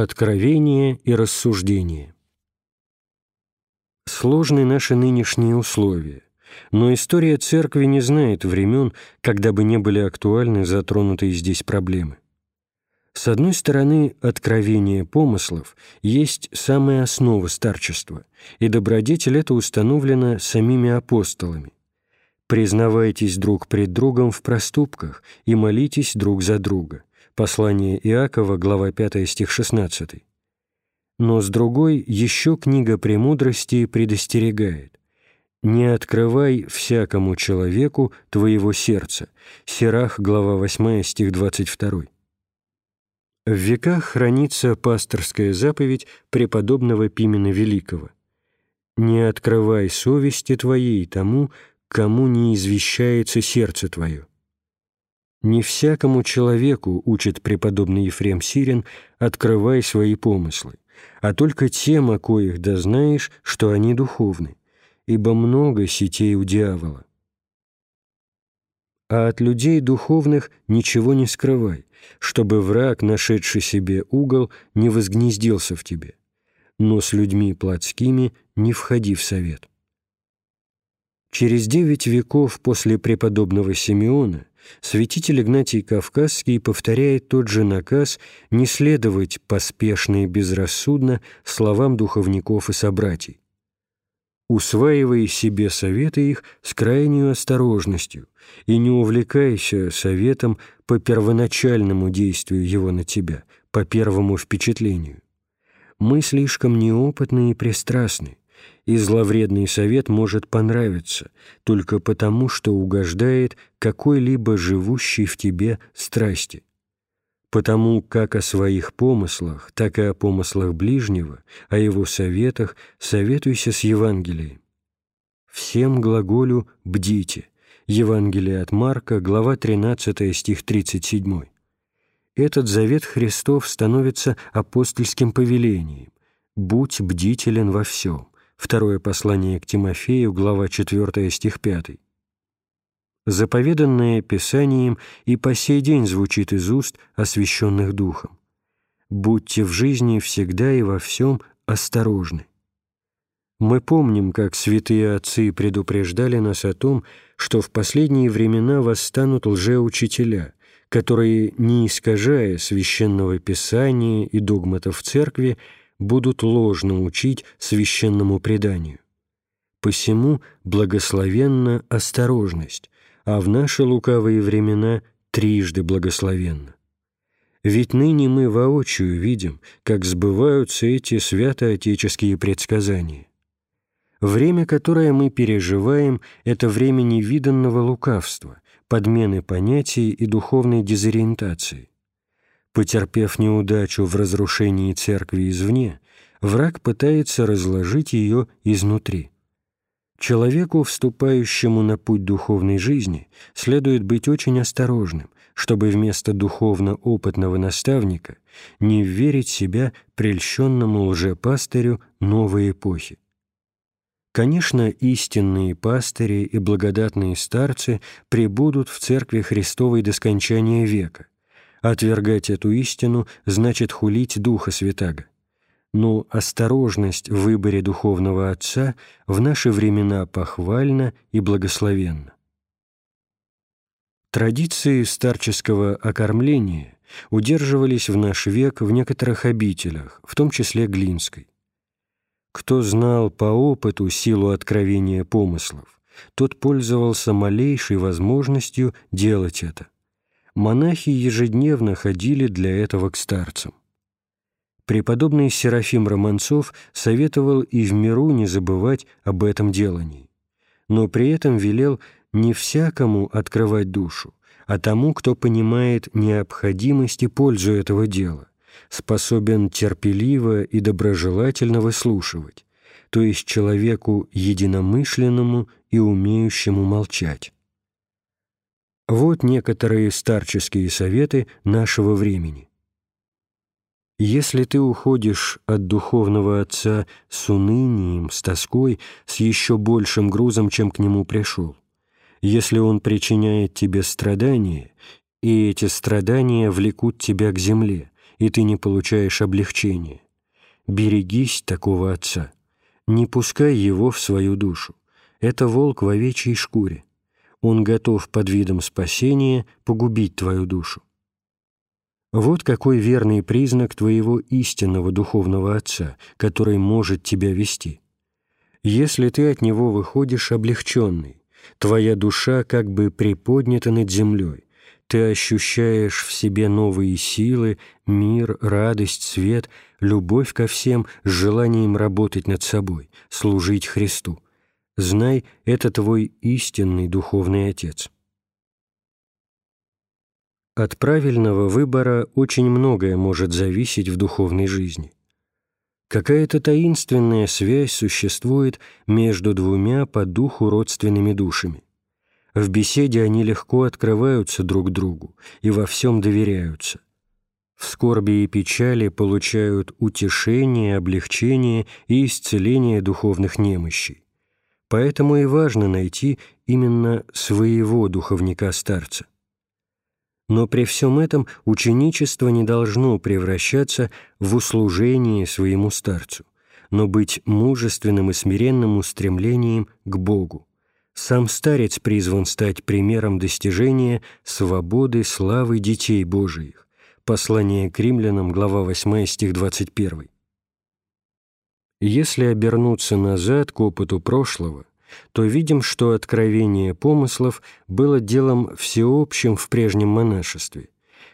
Откровение и рассуждение. Сложны наши нынешние условия, но история Церкви не знает времен, когда бы не были актуальны затронутые здесь проблемы. С одной стороны, откровение помыслов есть самая основа старчества, и добродетель это установлено самими апостолами. «Признавайтесь друг пред другом в проступках и молитесь друг за друга». Послание Иакова, глава 5, стих 16. Но с другой еще книга «Премудрости» предостерегает «Не открывай всякому человеку твоего сердца» Сирах, глава 8, стих 22. В веках хранится пасторская заповедь преподобного Пимена Великого «Не открывай совести твоей тому, кому не извещается сердце твое». Не всякому человеку, учит преподобный Ефрем Сирин, открывай свои помыслы, а только тем, о коих дознаешь, что они духовны, ибо много сетей у дьявола. А от людей духовных ничего не скрывай, чтобы враг, нашедший себе угол, не возгнездился в тебе, но с людьми плотскими не входи в совет. Через девять веков после преподобного Симеона святитель Игнатий Кавказский повторяет тот же наказ не следовать поспешно и безрассудно словам духовников и собратьей. Усваивай себе советы их с крайней осторожностью и не увлекайся советом по первоначальному действию его на тебя, по первому впечатлению. Мы слишком неопытны и пристрастны, и зловредный совет может понравиться только потому, что угождает какой-либо живущей в тебе страсти. Потому как о своих помыслах, так и о помыслах ближнего, о его советах советуйся с Евангелием. «Всем глаголю бдите» Евангелие от Марка, глава 13, стих 37. Этот завет Христов становится апостольским повелением «Будь бдителен во всем». Второе послание к Тимофею, глава 4, стих 5. Заповеданное Писанием и по сей день звучит из уст освященных Духом. «Будьте в жизни всегда и во всем осторожны». Мы помним, как святые отцы предупреждали нас о том, что в последние времена восстанут лжеучителя, которые, не искажая священного писания и догматов церкви, будут ложно учить священному преданию. Посему благословенна осторожность, а в наши лукавые времена трижды благословенна. Ведь ныне мы воочию видим, как сбываются эти святоотеческие предсказания. Время, которое мы переживаем, это время невиданного лукавства, подмены понятий и духовной дезориентации. Потерпев неудачу в разрушении церкви извне, враг пытается разложить ее изнутри. Человеку, вступающему на путь духовной жизни, следует быть очень осторожным, чтобы вместо духовно-опытного наставника не верить себя прельщенному лжепастырю новой эпохи. Конечно, истинные пастыри и благодатные старцы пребудут в Церкви Христовой до скончания века – Отвергать эту истину значит хулить Духа Святаго. Но осторожность в выборе духовного отца в наши времена похвальна и благословенна. Традиции старческого окормления удерживались в наш век в некоторых обителях, в том числе Глинской. Кто знал по опыту силу откровения помыслов, тот пользовался малейшей возможностью делать это – монахи ежедневно ходили для этого к старцам. Преподобный Серафим Романцов советовал и в миру не забывать об этом делании, но при этом велел не всякому открывать душу, а тому, кто понимает необходимость и пользу этого дела, способен терпеливо и доброжелательно выслушивать, то есть человеку единомышленному и умеющему молчать. Вот некоторые старческие советы нашего времени. Если ты уходишь от духовного отца с унынием, с тоской, с еще большим грузом, чем к нему пришел, если он причиняет тебе страдания, и эти страдания влекут тебя к земле, и ты не получаешь облегчения. Берегись такого отца. Не пускай его в свою душу. Это волк в овечьей шкуре. Он готов под видом спасения погубить твою душу. Вот какой верный признак твоего истинного духовного отца, который может тебя вести. Если ты от него выходишь облегченный, твоя душа как бы приподнята над землей, ты ощущаешь в себе новые силы, мир, радость, свет, любовь ко всем с желанием работать над собой, служить Христу. Знай, это твой истинный духовный Отец. От правильного выбора очень многое может зависеть в духовной жизни. Какая-то таинственная связь существует между двумя по духу родственными душами. В беседе они легко открываются друг другу и во всем доверяются. В скорби и печали получают утешение, облегчение и исцеление духовных немощей. Поэтому и важно найти именно своего духовника-старца. Но при всем этом ученичество не должно превращаться в услужение своему старцу, но быть мужественным и смиренным устремлением к Богу. Сам старец призван стать примером достижения свободы, славы детей Божиих. Послание к римлянам, глава 8, стих 21. Если обернуться назад к опыту прошлого, то видим, что откровение помыслов было делом всеобщим в прежнем монашестве.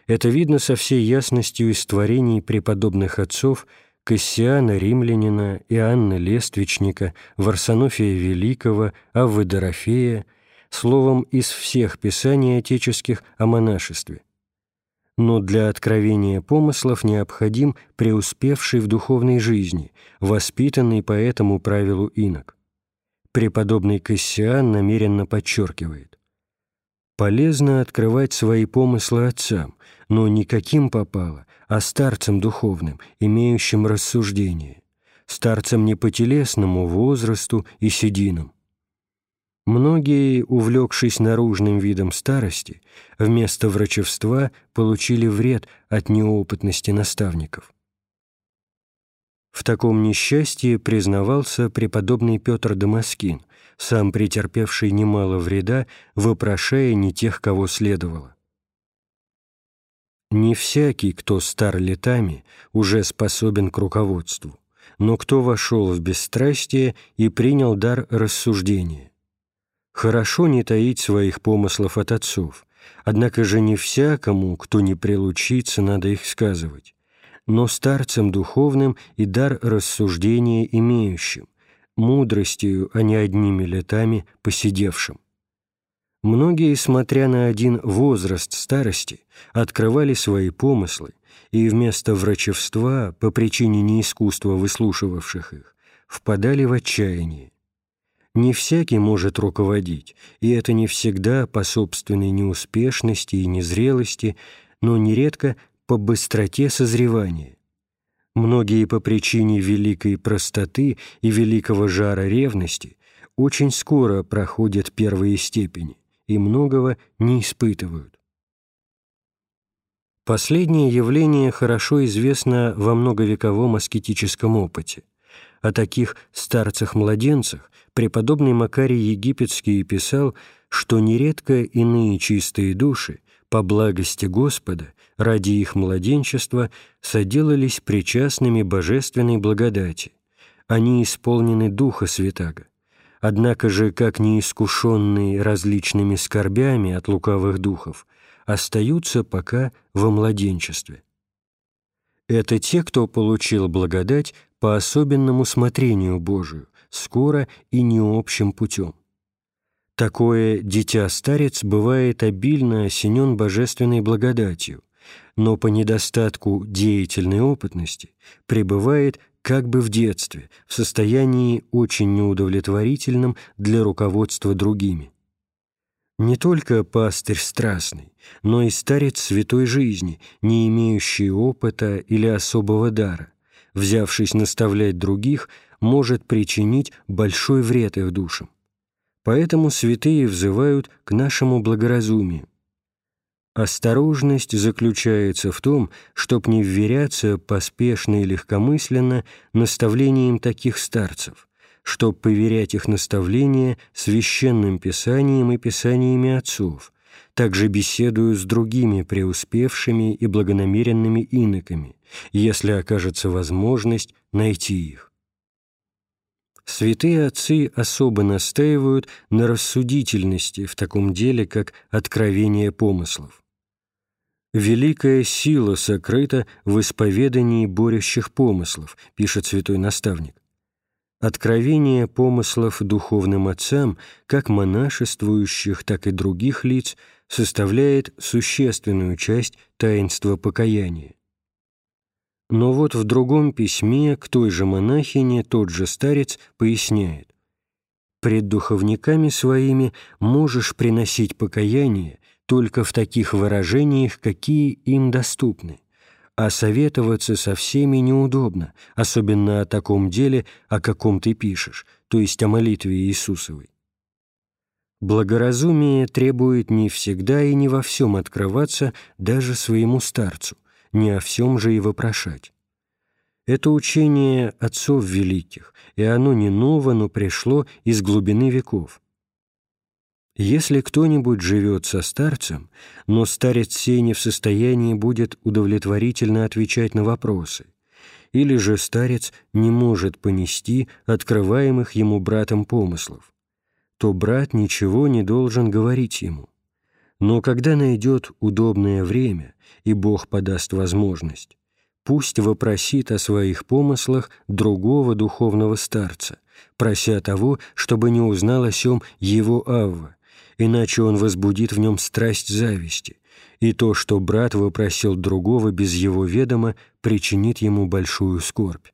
Это видно со всей ясностью из творений преподобных отцов Кассиана Римлянина, Иоанна Лествичника, Варсонофия Великого, Аввы Дорофея, словом, из всех писаний отеческих о монашестве. Но для откровения помыслов необходим преуспевший в духовной жизни, воспитанный по этому правилу инок. Преподобный Кассиан намеренно подчеркивает. Полезно открывать свои помыслы отцам, но не каким попало, а старцам духовным, имеющим рассуждение, старцам не по телесному возрасту и сединам. Многие, увлекшись наружным видом старости, вместо врачевства получили вред от неопытности наставников. В таком несчастье признавался преподобный Петр Дамаскин, сам претерпевший немало вреда, вопрошая не тех, кого следовало. Не всякий, кто стар летами, уже способен к руководству, но кто вошел в бесстрастие и принял дар рассуждения. Хорошо не таить своих помыслов от отцов, однако же не всякому, кто не прилучится, надо их сказывать но старцем духовным и дар рассуждения имеющим, мудростью, а не одними летами посидевшим. Многие, смотря на один возраст старости, открывали свои помыслы и вместо врачевства, по причине неискусства выслушивавших их, впадали в отчаяние. Не всякий может руководить, и это не всегда по собственной неуспешности и незрелости, но нередко по быстроте созревания. Многие по причине великой простоты и великого жара ревности очень скоро проходят первые степени и многого не испытывают. Последнее явление хорошо известно во многовековом аскетическом опыте. О таких старцах-младенцах преподобный Макарий Египетский писал, что нередко иные чистые души по благости Господа, ради их младенчества, соделались причастными божественной благодати. Они исполнены Духа Святаго. Однако же, как неискушенные различными скорбями от лукавых духов, остаются пока во младенчестве. Это те, кто получил благодать по особенному смотрению Божию, скоро и необщим путем. Такое дитя-старец бывает обильно осенен божественной благодатью, но по недостатку деятельной опытности пребывает как бы в детстве, в состоянии очень неудовлетворительном для руководства другими. Не только пастырь страстный, но и старец святой жизни, не имеющий опыта или особого дара, взявшись наставлять других, может причинить большой вред их душам. Поэтому святые взывают к нашему благоразумию. Осторожность заключается в том, чтоб не вверяться поспешно и легкомысленно наставлениям таких старцев, чтоб поверять их наставления священным писанием и писаниями отцов, также беседую с другими преуспевшими и благонамеренными иноками, если окажется возможность найти их. Святые отцы особо настаивают на рассудительности в таком деле, как откровение помыслов. «Великая сила сокрыта в исповедании борющих помыслов», пишет святой наставник. Откровение помыслов духовным отцам, как монашествующих, так и других лиц, составляет существенную часть таинства покаяния. Но вот в другом письме к той же монахине тот же старец поясняет «Пред духовниками своими можешь приносить покаяние только в таких выражениях, какие им доступны, а советоваться со всеми неудобно, особенно о таком деле, о каком ты пишешь, то есть о молитве Иисусовой. Благоразумие требует не всегда и не во всем открываться даже своему старцу, не о всем же и вопрошать. Это учение отцов великих, и оно не ново, но пришло из глубины веков. Если кто-нибудь живет со старцем, но старец сей не в состоянии будет удовлетворительно отвечать на вопросы, или же старец не может понести открываемых ему братом помыслов, то брат ничего не должен говорить ему. Но когда найдет удобное время, и Бог подаст возможность, пусть вопросит о своих помыслах другого духовного старца, прося того, чтобы не узнал о сем его Авва, иначе он возбудит в нем страсть зависти, и то, что брат вопросил другого без его ведома, причинит ему большую скорбь.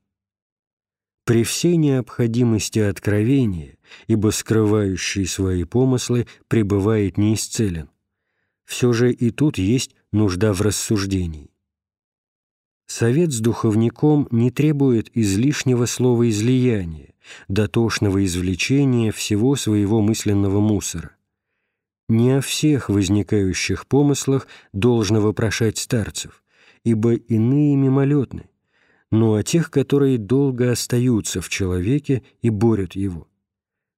При всей необходимости откровения, ибо скрывающий свои помыслы пребывает неисцелен, все же и тут есть нужда в рассуждении. Совет с духовником не требует излишнего слова излияния, дотошного извлечения всего своего мысленного мусора. Не о всех возникающих помыслах должно вопрошать старцев, ибо иные мимолетны, но о тех, которые долго остаются в человеке и борют его.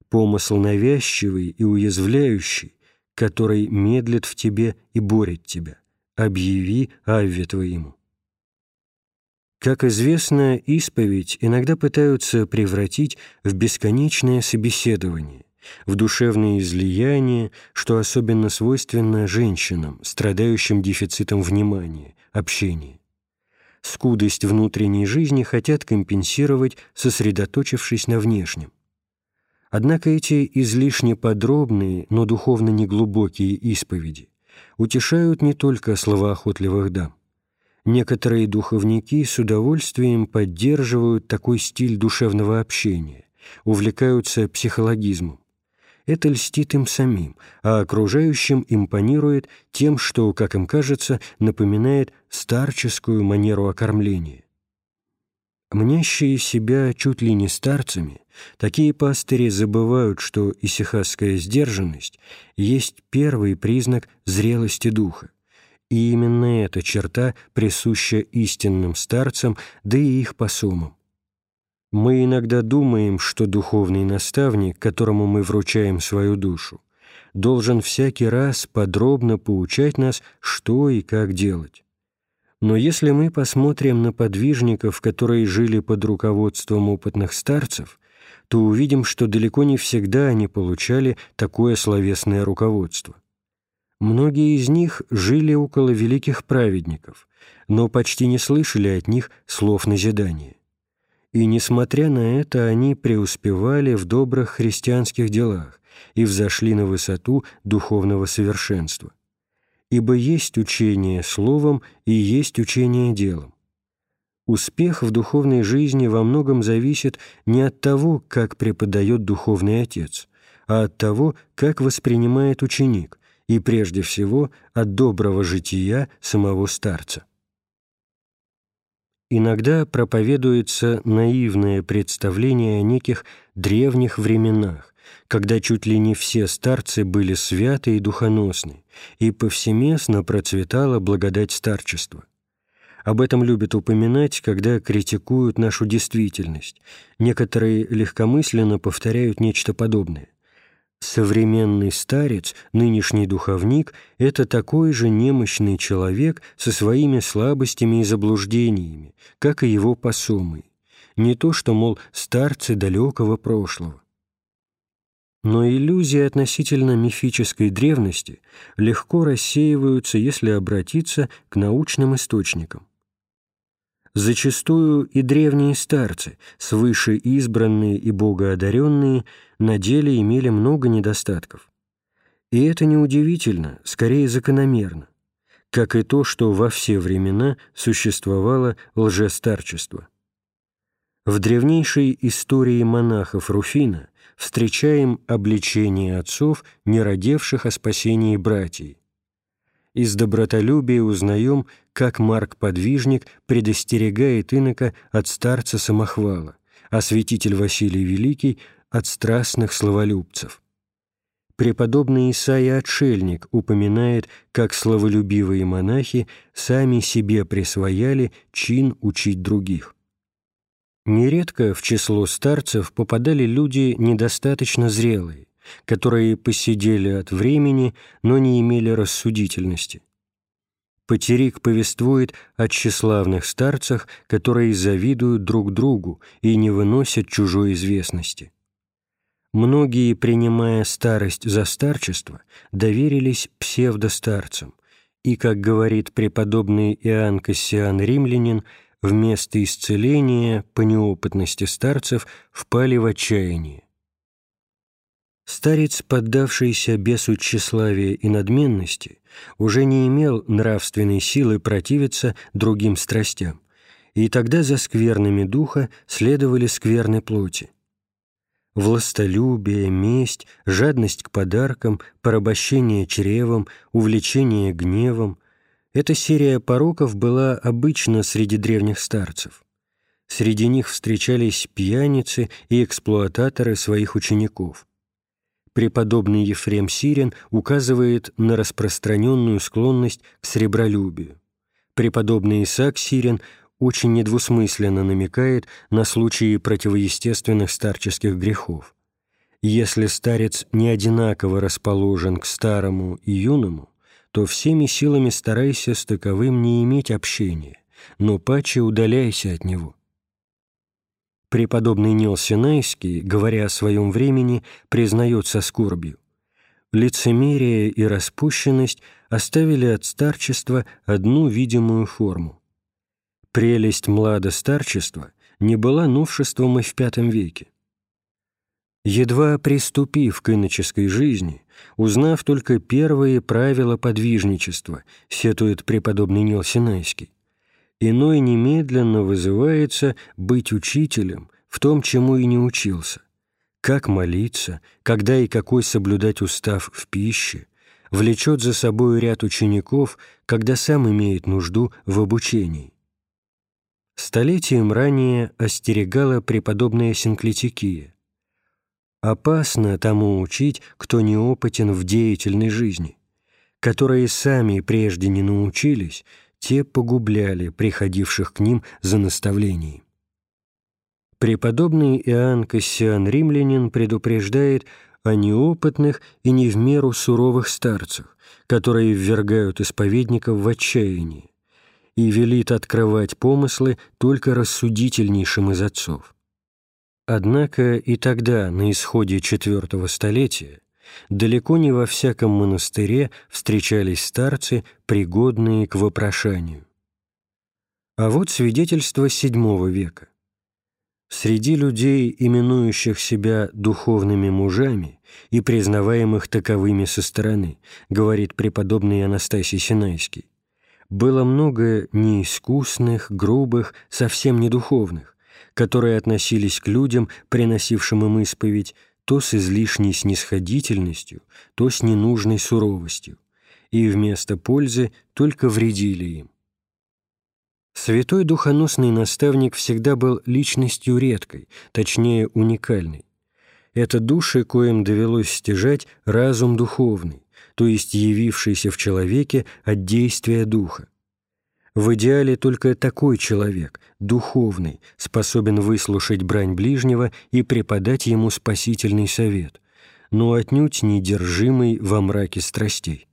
Помысл навязчивый и уязвляющий, который медлит в тебе и борет тебя. Объяви Авве твоему. Как известно, исповедь иногда пытаются превратить в бесконечное собеседование, в душевное излияние, что особенно свойственно женщинам, страдающим дефицитом внимания, общения. Скудость внутренней жизни хотят компенсировать, сосредоточившись на внешнем. Однако эти излишне подробные, но духовно неглубокие исповеди утешают не только словоохотливых дам. Некоторые духовники с удовольствием поддерживают такой стиль душевного общения, увлекаются психологизмом. Это льстит им самим, а окружающим импонирует тем, что, как им кажется, напоминает старческую манеру окормления. Мнящие себя чуть ли не старцами, такие пастыри забывают, что исихасская сдержанность есть первый признак зрелости духа. И именно эта черта присуща истинным старцам, да и их посумам. Мы иногда думаем, что духовный наставник, которому мы вручаем свою душу, должен всякий раз подробно поучать нас, что и как делать. Но если мы посмотрим на подвижников, которые жили под руководством опытных старцев, то увидим, что далеко не всегда они получали такое словесное руководство. Многие из них жили около великих праведников, но почти не слышали от них слов назидания. И, несмотря на это, они преуспевали в добрых христианских делах и взошли на высоту духовного совершенства. Ибо есть учение словом и есть учение делом. Успех в духовной жизни во многом зависит не от того, как преподает духовный отец, а от того, как воспринимает ученик, и прежде всего от доброго жития самого старца. Иногда проповедуется наивное представление о неких древних временах, когда чуть ли не все старцы были святы и духоносны, и повсеместно процветала благодать старчества. Об этом любят упоминать, когда критикуют нашу действительность. Некоторые легкомысленно повторяют нечто подобное. Современный старец, нынешний духовник – это такой же немощный человек со своими слабостями и заблуждениями, как и его посомы. Не то что, мол, старцы далекого прошлого. Но иллюзии относительно мифической древности легко рассеиваются, если обратиться к научным источникам. Зачастую и древние старцы, свыше избранные и богоодаренные, на деле имели много недостатков. И это неудивительно, скорее закономерно, как и то, что во все времена существовало лжестарчество. В древнейшей истории монахов Руфина встречаем обличение отцов, не родивших о спасении братьев. Из добротолюбия узнаем, как Марк-подвижник предостерегает инока от старца самохвала, а святитель Василий Великий – от страстных словолюбцев. Преподобный Исаия Отшельник упоминает, как словолюбивые монахи сами себе присвояли чин учить других. Нередко в число старцев попадали люди недостаточно зрелые, которые посидели от времени, но не имели рассудительности. Потерик повествует о тщеславных старцах, которые завидуют друг другу и не выносят чужой известности. Многие, принимая старость за старчество, доверились псевдостарцам, и, как говорит преподобный Иоанн Кассиан Римлянин, вместо исцеления по неопытности старцев впали в отчаяние. Старец, поддавшийся бесу тщеславия и надменности, уже не имел нравственной силы противиться другим страстям, и тогда за скверными духа следовали скверны плоти властолюбие, месть, жадность к подаркам, порабощение чревом, увлечение гневом. Эта серия пороков была обычна среди древних старцев. Среди них встречались пьяницы и эксплуататоры своих учеников. Преподобный Ефрем Сирин указывает на распространенную склонность к сребролюбию. Преподобный Исаак Сирин очень недвусмысленно намекает на случаи противоестественных старческих грехов. Если старец не одинаково расположен к старому и юному, то всеми силами старайся с таковым не иметь общения, но паче удаляйся от него. Преподобный Нил Синайский, говоря о своем времени, признает со скорбью. Лицемерие и распущенность оставили от старчества одну видимую форму Прелесть младостарчества не была новшеством и в V веке. Едва приступив к иноческой жизни, узнав только первые правила подвижничества, сетует преподобный Нил Синайский, иной немедленно вызывается быть учителем в том, чему и не учился, как молиться, когда и какой соблюдать устав в пище, влечет за собой ряд учеников, когда сам имеет нужду в обучении. Столетием ранее остерегала преподобная Синклитикия. Опасно тому учить, кто неопытен в деятельной жизни. Которые сами прежде не научились, те погубляли приходивших к ним за наставлением. Преподобный Иоанн Кассиан Римлянин предупреждает о неопытных и не в меру суровых старцах, которые ввергают исповедников в отчаяние и велит открывать помыслы только рассудительнейшим из отцов. Однако и тогда, на исходе IV столетия, далеко не во всяком монастыре встречались старцы, пригодные к вопрошанию. А вот свидетельство VII века. Среди людей, именующих себя духовными мужами и признаваемых таковыми со стороны, говорит преподобный Анастасий Синайский, было много неискусных, грубых, совсем не духовных, которые относились к людям, приносившим им исповедь, то с излишней снисходительностью, то с ненужной суровостью, и вместо пользы только вредили им. Святой духоносный наставник всегда был личностью редкой, точнее уникальной. Это души, коим довелось стяжать разум духовный, то есть явившийся в человеке от действия духа. В идеале только такой человек, духовный, способен выслушать брань ближнего и преподать ему спасительный совет, но отнюдь не держимый во мраке страстей.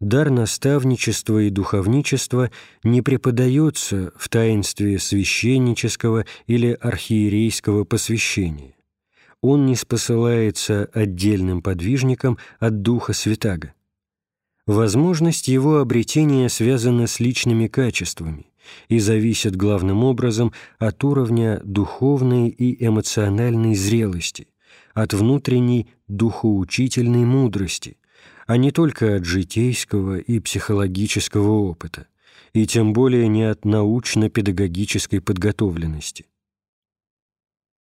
Дар наставничества и духовничества не преподается в таинстве священнического или архиерейского посвящения. Он не спосылается отдельным подвижником от Духа Святаго. Возможность его обретения связана с личными качествами и зависит главным образом от уровня духовной и эмоциональной зрелости, от внутренней духоучительной мудрости – а не только от житейского и психологического опыта, и тем более не от научно-педагогической подготовленности.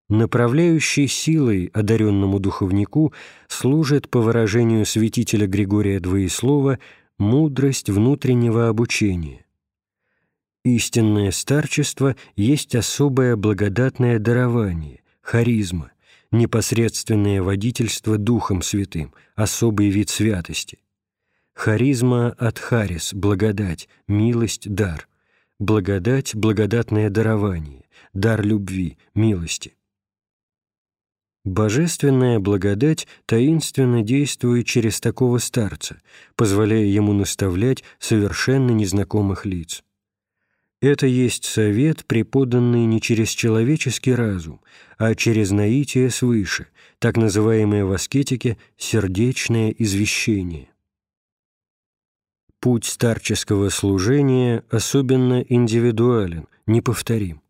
Направляющей силой одаренному духовнику служит, по выражению святителя Григория Двоеслова, мудрость внутреннего обучения. Истинное старчество есть особое благодатное дарование, харизма, непосредственное водительство Духом Святым, особый вид святости. Харизма от харис – благодать, милость – дар. Благодать – благодатное дарование, дар любви, милости. Божественная благодать таинственно действует через такого старца, позволяя ему наставлять совершенно незнакомых лиц. Это есть совет, преподанный не через человеческий разум, а через наитие свыше, так называемое в аскетике «сердечное извещение». Путь старческого служения особенно индивидуален, неповторим.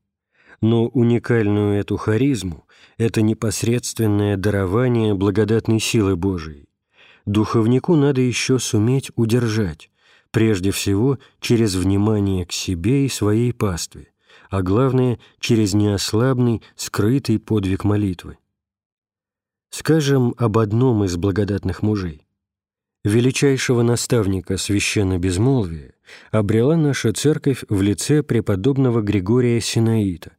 Но уникальную эту харизму, это непосредственное дарование благодатной силы Божией, духовнику надо еще суметь удержать, прежде всего через внимание к себе и своей пастве, а главное, через неослабный, скрытый подвиг молитвы. Скажем об одном из благодатных мужей. Величайшего наставника священно-безмолвия обрела наша церковь в лице преподобного Григория Синаита,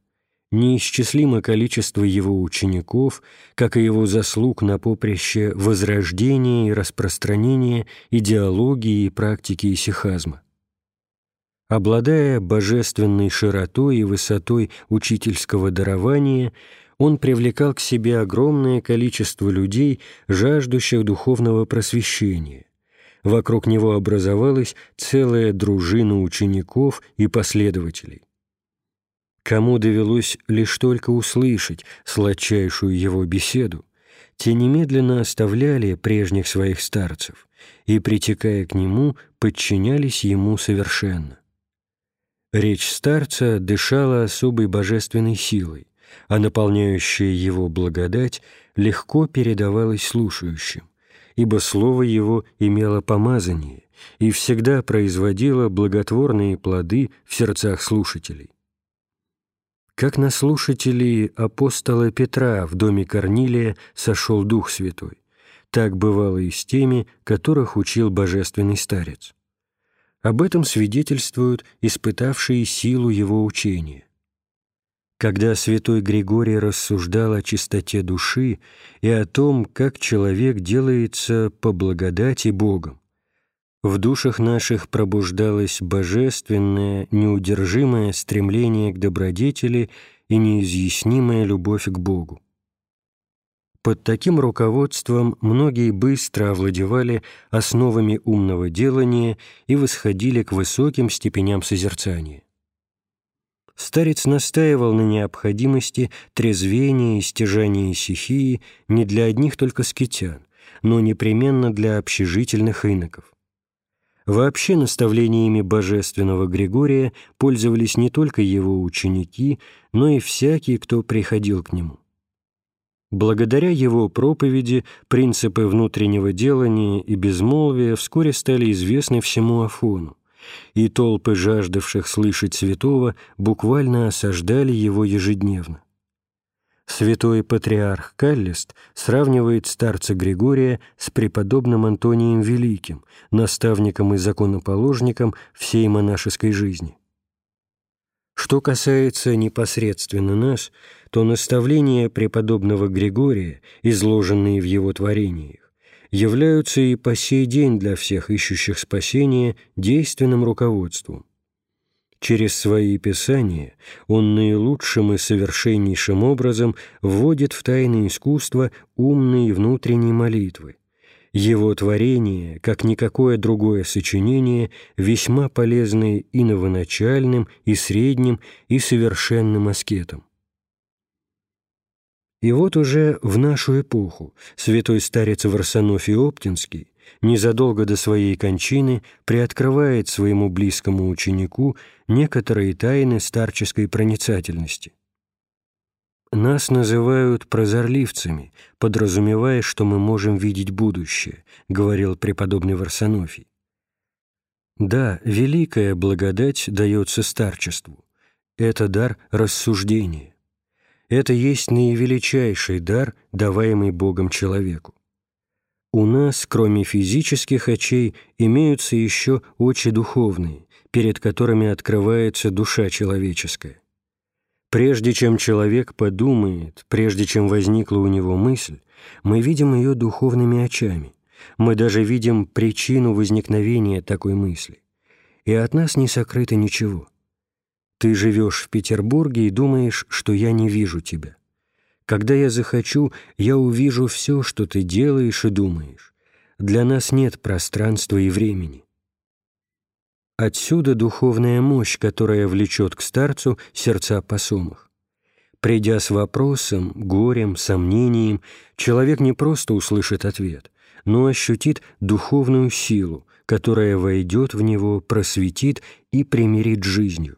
неисчислимо количество его учеников, как и его заслуг на поприще возрождения и распространения идеологии и практики исихазма. Обладая божественной широтой и высотой учительского дарования, он привлекал к себе огромное количество людей, жаждущих духовного просвещения. Вокруг него образовалась целая дружина учеников и последователей. Кому довелось лишь только услышать сладчайшую его беседу, те немедленно оставляли прежних своих старцев и, притекая к нему, подчинялись ему совершенно. Речь старца дышала особой божественной силой, а наполняющая его благодать легко передавалась слушающим, ибо слово его имело помазание и всегда производило благотворные плоды в сердцах слушателей. Как на слушателей апостола Петра в доме Корнилия сошел Дух Святой, так бывало и с теми, которых учил божественный старец. Об этом свидетельствуют испытавшие силу его учения. Когда святой Григорий рассуждал о чистоте души и о том, как человек делается по благодати Богом, в душах наших пробуждалось божественное, неудержимое стремление к добродетели и неизъяснимая любовь к Богу. Под таким руководством многие быстро овладевали основами умного делания и восходили к высоким степеням созерцания. Старец настаивал на необходимости трезвения и стяжания стихии не для одних только скитян, но непременно для общежительных иноков. Вообще наставлениями божественного Григория пользовались не только его ученики, но и всякий, кто приходил к нему. Благодаря его проповеди принципы внутреннего делания и безмолвия вскоре стали известны всему Афону, и толпы жаждавших слышать святого буквально осаждали его ежедневно. Святой патриарх Каллист сравнивает старца Григория с преподобным Антонием Великим, наставником и законоположником всей монашеской жизни. Что касается непосредственно нас, то наставления преподобного Григория, изложенные в его творениях, являются и по сей день для всех ищущих спасения действенным руководством. Через свои писания он наилучшим и совершеннейшим образом вводит в тайны искусства умные внутренние молитвы. Его творение, как никакое другое сочинение, весьма полезны и новоначальным, и средним, и совершенным аскетам. И вот уже в нашу эпоху святой старец Варсонофий Оптинский незадолго до своей кончины приоткрывает своему близкому ученику некоторые тайны старческой проницательности. «Нас называют прозорливцами, подразумевая, что мы можем видеть будущее», — говорил преподобный Варсонофий. Да, великая благодать дается старчеству. Это дар рассуждения. Это есть наивеличайший дар, даваемый Богом человеку. У нас, кроме физических очей, имеются еще очи духовные, перед которыми открывается душа человеческая. Прежде чем человек подумает, прежде чем возникла у него мысль, мы видим ее духовными очами, мы даже видим причину возникновения такой мысли. И от нас не сокрыто ничего. Ты живешь в Петербурге и думаешь, что я не вижу тебя. Когда я захочу, я увижу все, что ты делаешь и думаешь. Для нас нет пространства и времени. Отсюда духовная мощь, которая влечет к старцу сердца посомых. Придя с вопросом, горем, сомнением, человек не просто услышит ответ, но ощутит духовную силу, которая войдет в него, просветит и примирит жизнью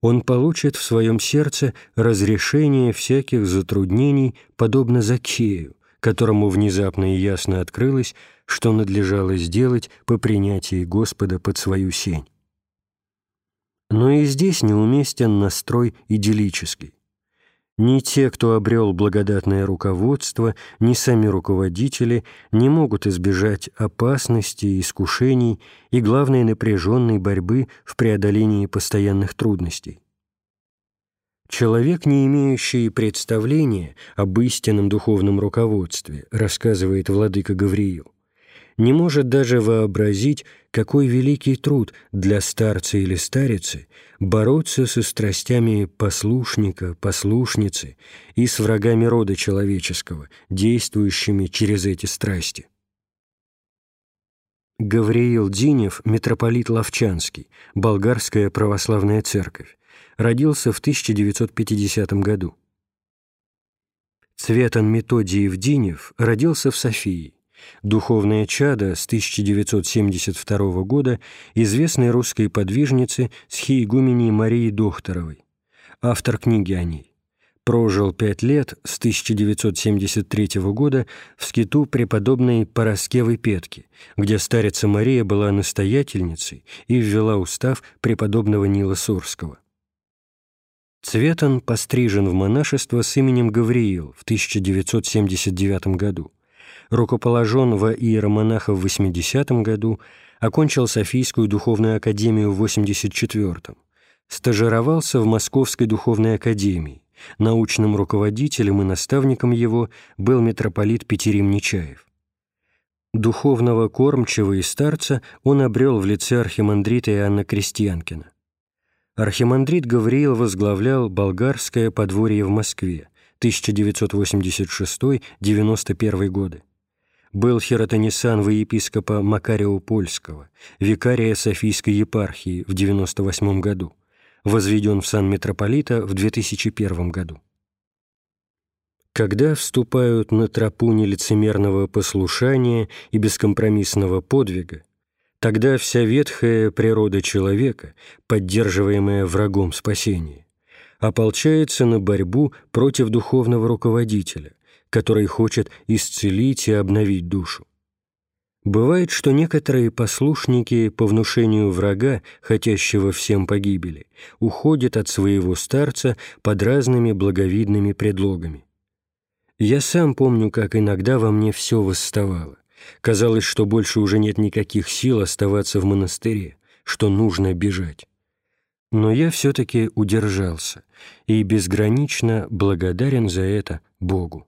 он получит в своем сердце разрешение всяких затруднений, подобно Закею, которому внезапно и ясно открылось, что надлежало сделать по принятии Господа под свою сень. Но и здесь неуместен настрой идиллический. Ни те, кто обрел благодатное руководство, ни сами руководители не могут избежать опасностей, искушений и, главной напряженной борьбы в преодолении постоянных трудностей. Человек, не имеющий представления об истинном духовном руководстве, рассказывает владыка Гавриил, не может даже вообразить, какой великий труд для старца или старицы бороться со страстями послушника, послушницы и с врагами рода человеческого, действующими через эти страсти. Гавриил Динев, митрополит Ловчанский, Болгарская православная церковь, родился в 1950 году. Цветан Методиев Динев родился в Софии, Духовное чадо с 1972 года известной русской подвижницы схиегумени Марии Дохторовой, автор книги о ней. Прожил пять лет с 1973 года в скиту преподобной Пороскевой Петки, где старица Мария была настоятельницей и ввела устав преподобного Нила Сурского. Цветан пострижен в монашество с именем Гавриил в 1979 году рукоположен во иеромонаха в 80 году, окончил Софийскую духовную академию в 84-м, стажировался в Московской духовной академии, научным руководителем и наставником его был митрополит Петерим Нечаев. Духовного кормчего и старца он обрел в лице архимандрита Иоанна Крестьянкина. Архимандрит Гавриил возглавлял болгарское подворье в Москве 1986-91 годы был хиротонисан во епископа Макарио Польского, викария Софийской епархии в 98 году, возведен в сан митрополита в 2001 году. Когда вступают на тропу нелицемерного послушания и бескомпромиссного подвига, тогда вся ветхая природа человека, поддерживаемая врагом спасения, ополчается на борьбу против духовного руководителя, который хочет исцелить и обновить душу. Бывает, что некоторые послушники по внушению врага, хотящего всем погибели, уходят от своего старца под разными благовидными предлогами. Я сам помню, как иногда во мне все восставало. Казалось, что больше уже нет никаких сил оставаться в монастыре, что нужно бежать. Но я все-таки удержался и безгранично благодарен за это Богу.